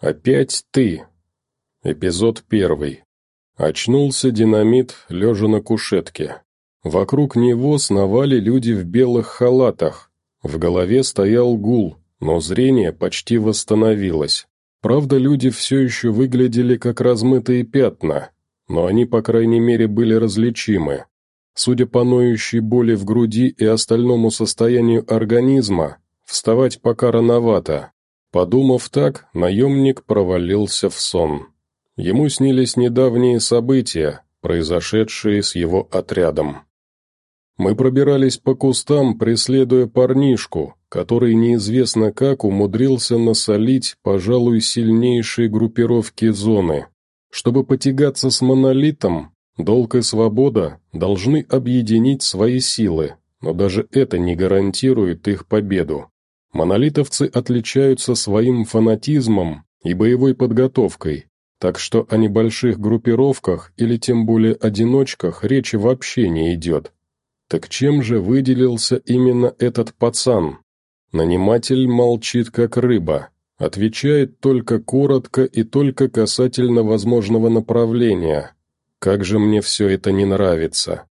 Опять ты. Эпизод первый. Очнулся динамит, лежа на кушетке. Вокруг него сновали люди в белых халатах. В голове стоял гул, но зрение почти восстановилось. Правда, люди все еще выглядели как размытые пятна, но они, по крайней мере, были различимы. Судя по ноющей боли в груди и остальному состоянию организма, вставать пока рановато. Подумав так, наемник провалился в сон. Ему снились недавние события, произошедшие с его отрядом. Мы пробирались по кустам, преследуя парнишку, который неизвестно как умудрился насолить, пожалуй, сильнейшие группировки зоны. Чтобы потягаться с монолитом, долг и свобода должны объединить свои силы, но даже это не гарантирует их победу. Монолитовцы отличаются своим фанатизмом и боевой подготовкой, так что о небольших группировках или тем более одиночках речи вообще не идет. Так чем же выделился именно этот пацан? Наниматель молчит как рыба, отвечает только коротко и только касательно возможного направления. Как же мне все это не нравится.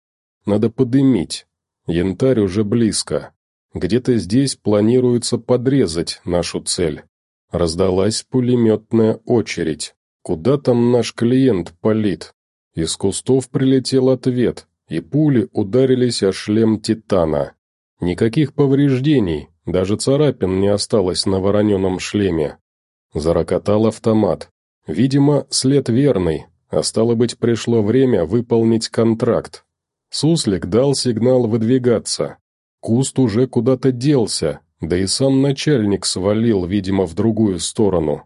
Надо подымить. Янтарь уже близко. Где-то здесь планируется подрезать нашу цель. Раздалась пулеметная очередь. Куда там наш клиент палит? Из кустов прилетел ответ, и пули ударились о шлем Титана. Никаких повреждений, даже царапин не осталось на вороненом шлеме. Зарокотал автомат. Видимо, след верный, а стало быть, пришло время выполнить контракт. Суслик дал сигнал выдвигаться. Куст уже куда-то делся, да и сам начальник свалил, видимо, в другую сторону.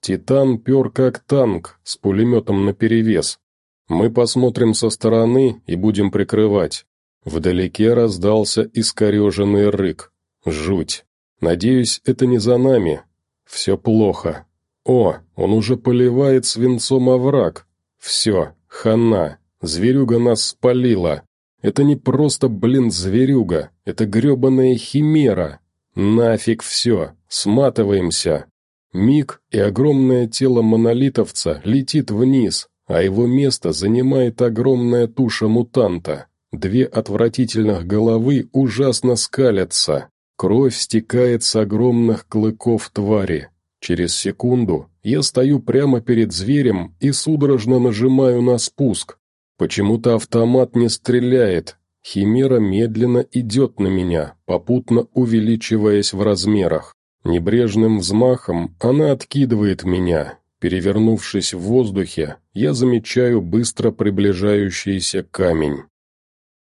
Титан пер как танк, с пулеметом наперевес. Мы посмотрим со стороны и будем прикрывать. Вдалеке раздался искореженный рык. Жуть. Надеюсь, это не за нами. Все плохо. О, он уже поливает свинцом овраг. Все, хана. Зверюга нас спалила. Это не просто, блин, зверюга, это гребаная химера. Нафиг все, сматываемся. Миг, и огромное тело монолитовца летит вниз, а его место занимает огромная туша мутанта. Две отвратительных головы ужасно скалятся. Кровь стекает с огромных клыков твари. Через секунду я стою прямо перед зверем и судорожно нажимаю на спуск, Почему-то автомат не стреляет. Химера медленно идет на меня, попутно увеличиваясь в размерах. Небрежным взмахом она откидывает меня. Перевернувшись в воздухе, я замечаю быстро приближающийся камень.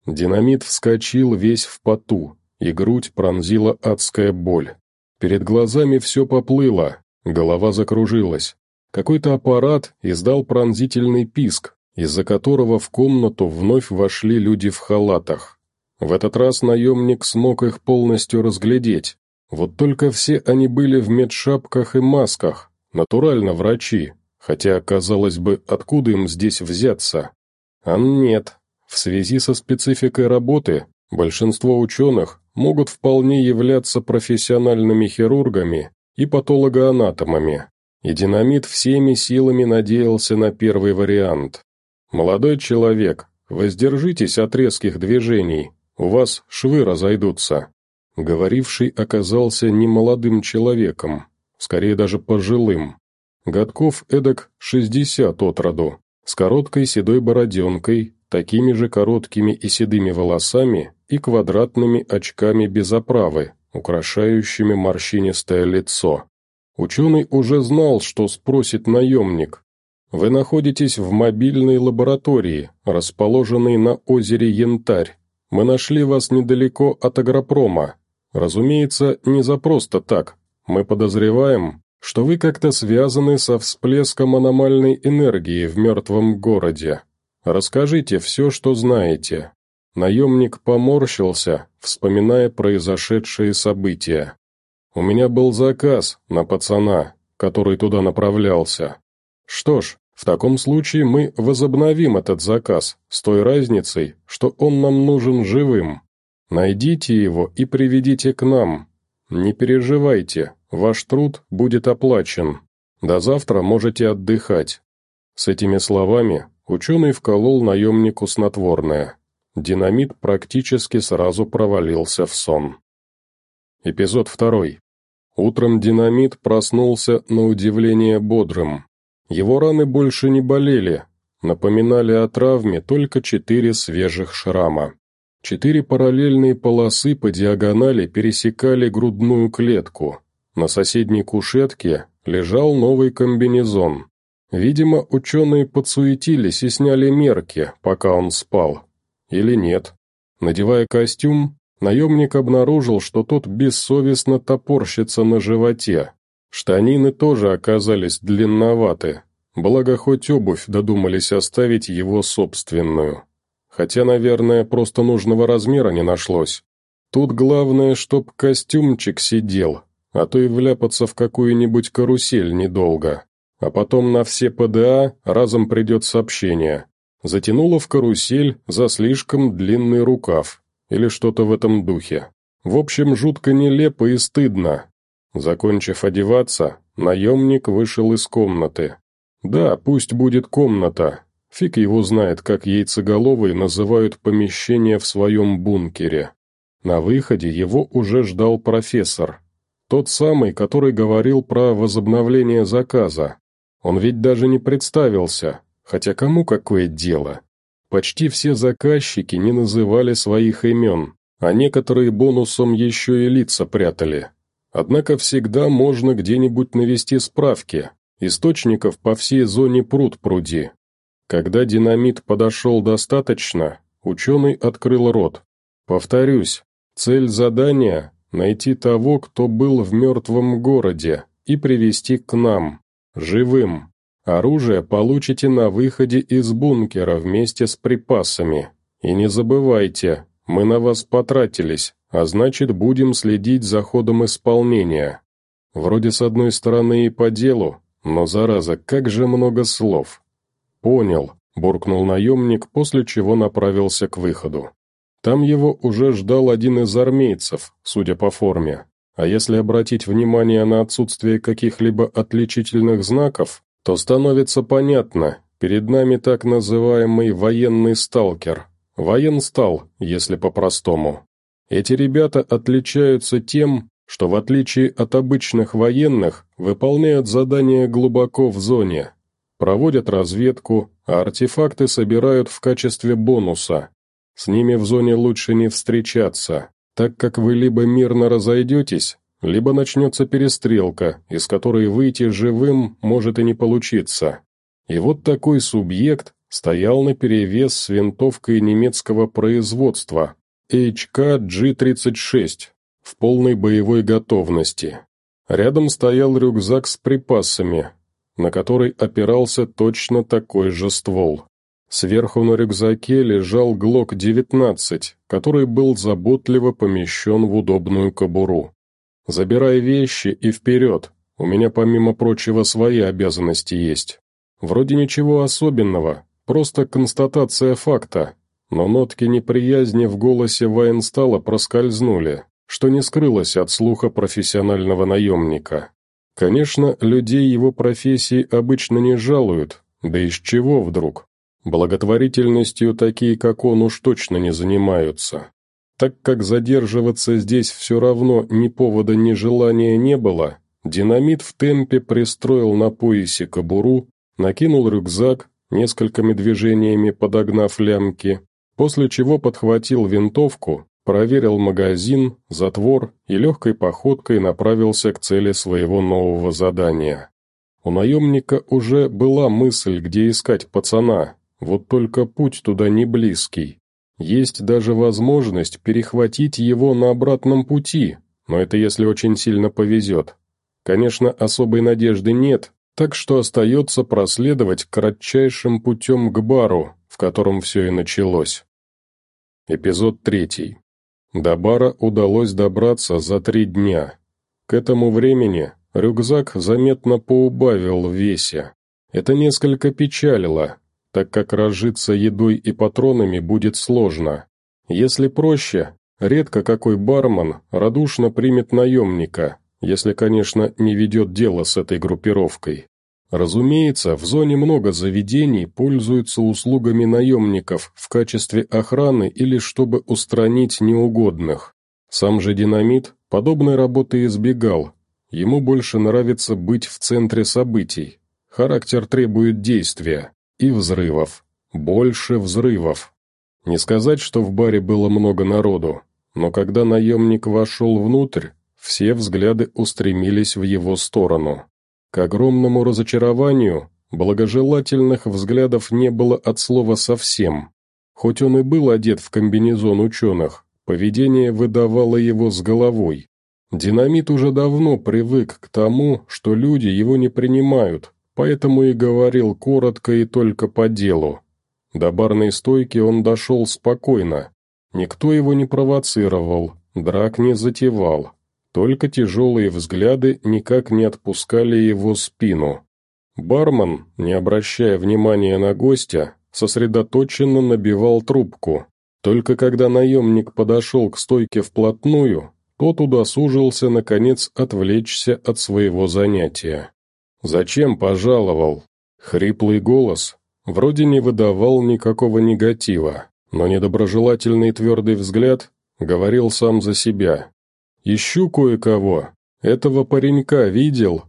Динамит вскочил весь в поту, и грудь пронзила адская боль. Перед глазами все поплыло, голова закружилась. Какой-то аппарат издал пронзительный писк, из-за которого в комнату вновь вошли люди в халатах. В этот раз наемник смог их полностью разглядеть. Вот только все они были в медшапках и масках, натурально врачи, хотя, казалось бы, откуда им здесь взяться? А нет, в связи со спецификой работы, большинство ученых могут вполне являться профессиональными хирургами и патологоанатомами, и динамит всеми силами надеялся на первый вариант. «Молодой человек, воздержитесь от резких движений, у вас швы разойдутся». Говоривший оказался не молодым человеком, скорее даже пожилым. Годков эдак шестьдесят от роду, с короткой седой бороденкой, такими же короткими и седыми волосами и квадратными очками без оправы, украшающими морщинистое лицо. Ученый уже знал, что спросит наемник, вы находитесь в мобильной лаборатории, расположенной на озере Янтарь. Мы нашли вас недалеко от агропрома. Разумеется, не за просто так. Мы подозреваем, что вы как-то связаны со всплеском аномальной энергии в мертвом городе. Расскажите все, что знаете». Наемник поморщился, вспоминая произошедшие события. «У меня был заказ на пацана, который туда направлялся. Что ж, в таком случае мы возобновим этот заказ, с той разницей, что он нам нужен живым. Найдите его и приведите к нам. Не переживайте, ваш труд будет оплачен. До завтра можете отдыхать». С этими словами ученый вколол наемнику снотворное. Динамит практически сразу провалился в сон. Эпизод второй. Утром динамит проснулся на удивление бодрым. Его раны больше не болели, напоминали о травме только четыре свежих шрама. Четыре параллельные полосы по диагонали пересекали грудную клетку. На соседней кушетке лежал новый комбинезон. Видимо, ученые подсуетились и сняли мерки, пока он спал. Или нет. Надевая костюм, наемник обнаружил, что тот бессовестно топорщится на животе. Штанины тоже оказались длинноваты, благо хоть обувь додумались оставить его собственную. Хотя, наверное, просто нужного размера не нашлось. Тут главное, чтоб костюмчик сидел, а то и вляпаться в какую-нибудь карусель недолго. А потом на все ПДА разом придет сообщение. Затянуло в карусель за слишком длинный рукав, или что-то в этом духе. В общем, жутко нелепо и стыдно. Закончив одеваться, наемник вышел из комнаты. Да, пусть будет комната. Фиг его знает, как яйцеголовые называют помещение в своем бункере. На выходе его уже ждал профессор. Тот самый, который говорил про возобновление заказа. Он ведь даже не представился, хотя кому какое дело? Почти все заказчики не называли своих имен, а некоторые бонусом еще и лица прятали. Однако всегда можно где-нибудь навести справки. Источников по всей зоне пруд пруди. Когда динамит подошел достаточно, ученый открыл рот. Повторюсь, цель задания – найти того, кто был в мертвом городе, и привести к нам, живым. Оружие получите на выходе из бункера вместе с припасами. И не забывайте, мы на вас потратились, а значит будем следить за ходом исполнения. Вроде с одной стороны и по делу, но, зараза, как же много слов. Понял, буркнул наемник, после чего направился к выходу. Там его уже ждал один из армейцев, судя по форме. А если обратить внимание на отсутствие каких-либо отличительных знаков, то становится понятно, перед нами так называемый военный сталкер. Военстал, если по-простому. Эти ребята отличаются тем, что в отличие от обычных военных, выполняют задания глубоко в зоне, проводят разведку, а артефакты собирают в качестве бонуса. С ними в зоне лучше не встречаться, так как вы либо мирно разойдетесь, либо начнется перестрелка, из которой выйти живым может и не получиться. И вот такой субъект стоял наперевес с винтовкой немецкого производства HK-G36 в полной боевой готовности. Рядом стоял рюкзак с припасами, на который опирался точно такой же ствол. Сверху на рюкзаке лежал ГЛОК-19, который был заботливо помещен в удобную кобуру. Забирай вещи и вперед. У меня, помимо прочего, свои обязанности есть. Вроде ничего особенного, просто констатация факта. Но нотки неприязни в голосе военстала проскользнули, что не скрылось от слуха профессионального наемника. Конечно, людей его профессии обычно не жалуют, да из чего вдруг? Благотворительностью такие, как он, уж точно не занимаются. Так как задерживаться здесь все равно ни повода, ни желания не было, динамит в темпе пристроил на поясе кобуру, накинул рюкзак, несколькими движениями подогнав лямки, после чего подхватил винтовку, проверил магазин, затвор и легкой походкой направился к цели своего нового задания. У наемника уже была мысль, где искать пацана, вот только путь туда не близкий. Есть даже возможность перехватить его на обратном пути, но это если очень сильно повезет. Конечно, особой надежды нет, так что остается проследовать кратчайшим путем к бару, в котором все и началось. Эпизод третий. До бара удалось добраться за три дня. К этому времени рюкзак заметно поубавил в весе. Это несколько печалило, так как разжиться едой и патронами будет сложно. Если проще, редко какой бармен радушно примет наемника, если, конечно, не ведет дело с этой группировкой. Разумеется, в зоне много заведений пользуются услугами наемников в качестве охраны или чтобы устранить неугодных. Сам же динамит подобной работы избегал. Ему больше нравится быть в центре событий. Характер требует действия и взрывов. Больше взрывов. Не сказать, что в баре было много народу, но когда наемник вошел внутрь, все взгляды устремились в его сторону. К огромному разочарованию, благожелательных взглядов не было от слова совсем. Хоть он и был одет в комбинезон ученых, поведение выдавало его с головой. Динамит уже давно привык к тому, что люди его не принимают, поэтому и говорил коротко и только по делу. До барной стойки он дошел спокойно. Никто его не провоцировал, драк не затевал. Только тяжелые взгляды никак не отпускали его спину. Бармен, не обращая внимания на гостя, сосредоточенно набивал трубку. Только когда наемник подошел к стойке вплотную, тот удосужился, наконец, отвлечься от своего занятия. «Зачем пожаловал?» Хриплый голос вроде не выдавал никакого негатива, но недоброжелательный твердый взгляд говорил сам за себя. «Ищу кое-кого. Этого паренька видел?»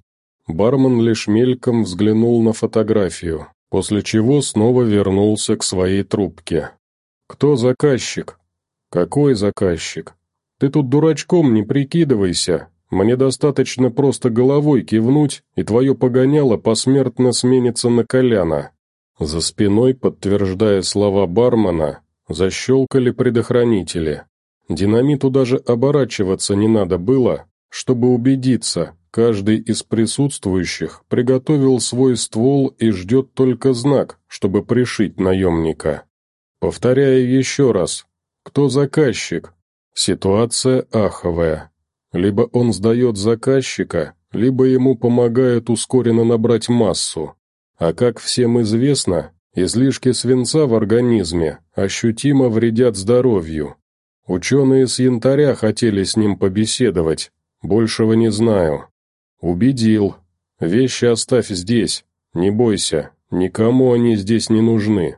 Бармен лишь мельком взглянул на фотографию, после чего снова вернулся к своей трубке. «Кто заказчик?» «Какой заказчик?» «Ты тут дурачком не прикидывайся. Мне достаточно просто головой кивнуть, и твое погоняло посмертно сменится на Коляна». За спиной, подтверждая слова бармена, защелкали предохранители. Динамиту даже оборачиваться не надо было, чтобы убедиться, каждый из присутствующих приготовил свой ствол и ждет только знак, чтобы пришить наемника. Повторяю еще раз, кто заказчик? Ситуация аховая. Либо он сдает заказчика, либо ему помогают ускоренно набрать массу. А как всем известно, излишки свинца в организме ощутимо вредят здоровью, Ученые с янтаря хотели с ним побеседовать, большего не знаю. Убедил. Вещи оставь здесь, не бойся, никому они здесь не нужны.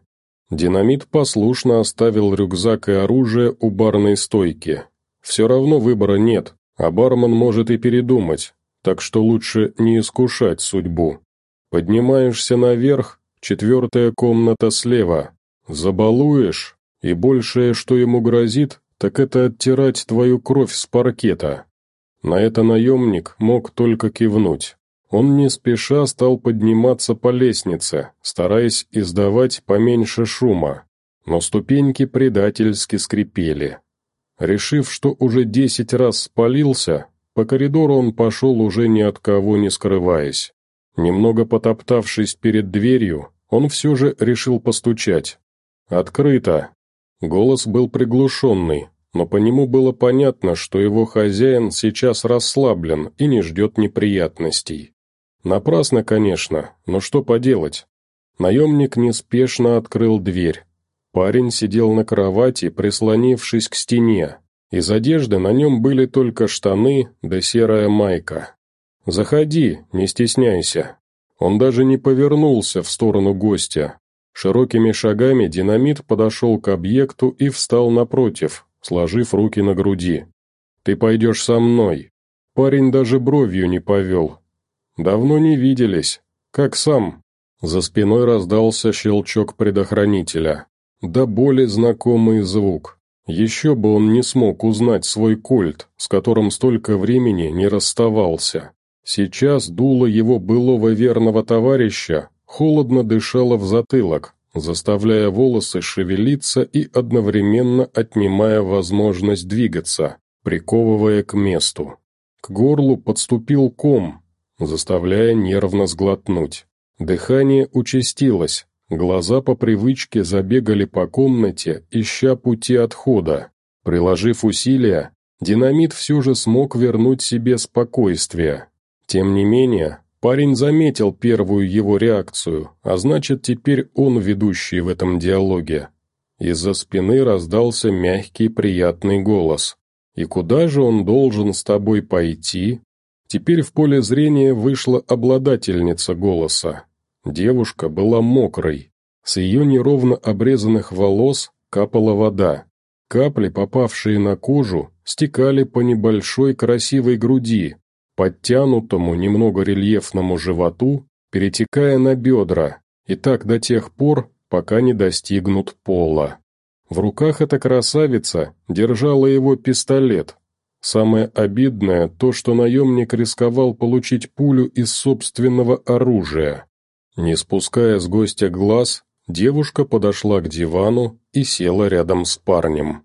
Динамит послушно оставил рюкзак и оружие у барной стойки. Все равно выбора нет, а бармен может и передумать, так что лучше не искушать судьбу. Поднимаешься наверх, четвертая комната слева. Забалуешь, и большее, что ему грозит, так это оттирать твою кровь с паркета. На это наемник мог только кивнуть. Он не спеша стал подниматься по лестнице, стараясь издавать поменьше шума, но ступеньки предательски скрипели. Решив, что уже десять раз спалился, по коридору он пошел уже ни от кого не скрываясь. Немного потоптавшись перед дверью, он все же решил постучать. «Открыто!» Голос был приглушенный, но по нему было понятно, что его хозяин сейчас расслаблен и не ждет неприятностей. Напрасно, конечно, но что поделать? Наемник неспешно открыл дверь. Парень сидел на кровати, прислонившись к стене. Из одежды на нем были только штаны да серая майка. «Заходи, не стесняйся». Он даже не повернулся в сторону гостя, Широкими шагами динамит подошел к объекту и встал напротив, сложив руки на груди. «Ты пойдешь со мной». Парень даже бровью не повел. «Давно не виделись. Как сам?» За спиной раздался щелчок предохранителя. Да более знакомый звук. Еще бы он не смог узнать свой кольт, с которым столько времени не расставался. Сейчас дуло его былого верного товарища холодно дышала в затылок, заставляя волосы шевелиться и одновременно отнимая возможность двигаться, приковывая к месту. К горлу подступил ком, заставляя нервно сглотнуть. Дыхание участилось, глаза по привычке забегали по комнате, ища пути отхода. Приложив усилия, динамит все же смог вернуть себе спокойствие. Тем не менее, Парень заметил первую его реакцию, а значит, теперь он ведущий в этом диалоге. Из-за спины раздался мягкий приятный голос. «И куда же он должен с тобой пойти?» Теперь в поле зрения вышла обладательница голоса. Девушка была мокрой. С ее неровно обрезанных волос капала вода. Капли, попавшие на кожу, стекали по небольшой красивой груди, подтянутому немного рельефному животу, перетекая на бедра, и так до тех пор, пока не достигнут пола. В руках эта красавица держала его пистолет. Самое обидное то, что наемник рисковал получить пулю из собственного оружия. Не спуская с гостя глаз, девушка подошла к дивану и села рядом с парнем.